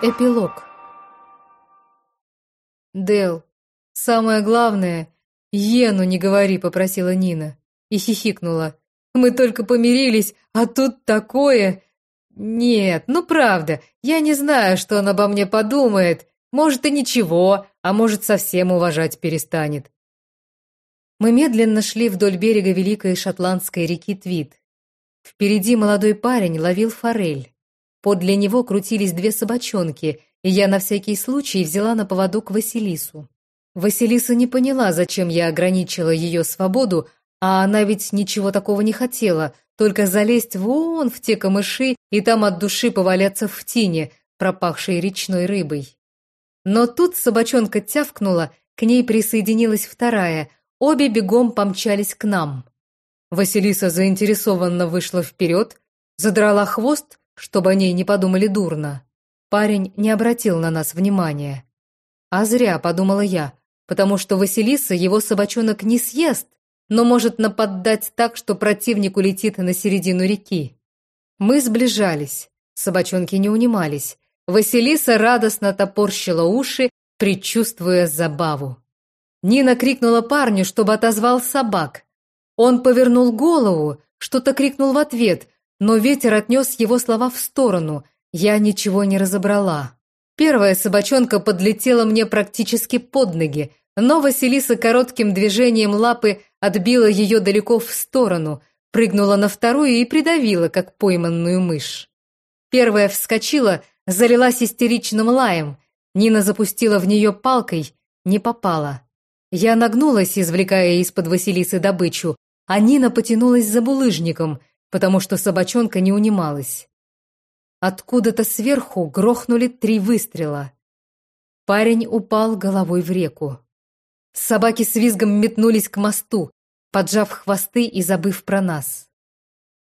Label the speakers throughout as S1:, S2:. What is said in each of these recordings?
S1: Эпилог «Дел, самое главное, Йену не говори», — попросила Нина. И хихикнула. «Мы только помирились, а тут такое...» «Нет, ну правда, я не знаю, что он обо мне подумает. Может и ничего, а может совсем уважать перестанет». Мы медленно шли вдоль берега великой шотландской реки Твит. Впереди молодой парень ловил форель. Подле него крутились две собачонки, и я на всякий случай взяла на поводок Василису. Василиса не поняла, зачем я ограничила ее свободу, а она ведь ничего такого не хотела, только залезть вон в те камыши и там от души поваляться в тине, пропахшей речной рыбой. Но тут собачонка тявкнула, к ней присоединилась вторая, обе бегом помчались к нам. Василиса заинтересованно вышла вперед, задрала хвост, чтобы о ней не подумали дурно. Парень не обратил на нас внимания. А зря, подумала я, потому что Василиса его собачонок не съест, но может наподдать так, что противник улетит на середину реки. Мы сближались, собачонки не унимались. Василиса радостно топорщила уши, предчувствуя забаву. Нина крикнула парню, чтобы отозвал собак. Он повернул голову, что-то крикнул в ответ, но ветер отнес его слова в сторону. Я ничего не разобрала. Первая собачонка подлетела мне практически под ноги, но Василиса коротким движением лапы отбила ее далеко в сторону, прыгнула на вторую и придавила, как пойманную мышь. Первая вскочила, залилась истеричным лаем. Нина запустила в нее палкой, не попала. Я нагнулась, извлекая из-под Василисы добычу, а Нина потянулась за булыжником, потому что собачонка не унималась. Откуда-то сверху грохнули три выстрела. Парень упал головой в реку. Собаки с визгом метнулись к мосту, поджав хвосты и забыв про нас.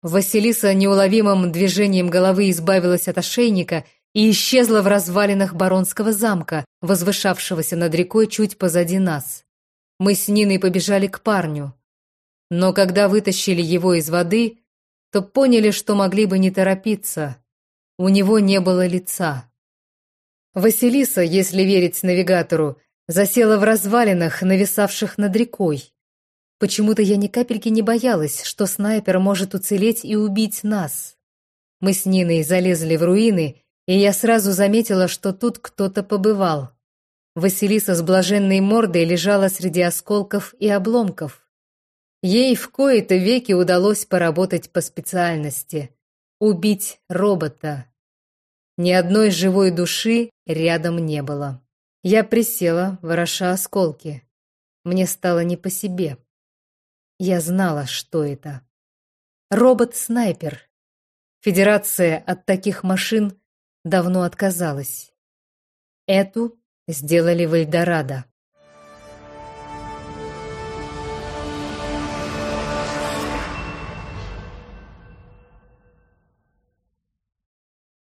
S1: Василиса неуловимым движением головы избавилась от ошейника и исчезла в развалинах баронского замка, возвышавшегося над рекой чуть позади нас. Мы с Ниной побежали к парню. Но когда вытащили его из воды, то поняли, что могли бы не торопиться. У него не было лица. Василиса, если верить навигатору, засела в развалинах, нависавших над рекой. Почему-то я ни капельки не боялась, что снайпер может уцелеть и убить нас. Мы с Ниной залезли в руины, и я сразу заметила, что тут кто-то побывал. Василиса с блаженной мордой лежала среди осколков и обломков. Ей в кои-то веки удалось поработать по специальности — убить робота. Ни одной живой души рядом не было. Я присела, вороша осколки. Мне стало не по себе. Я знала, что это. Робот-снайпер. Федерация от таких машин давно отказалась. Эту сделали в Эльдорадо.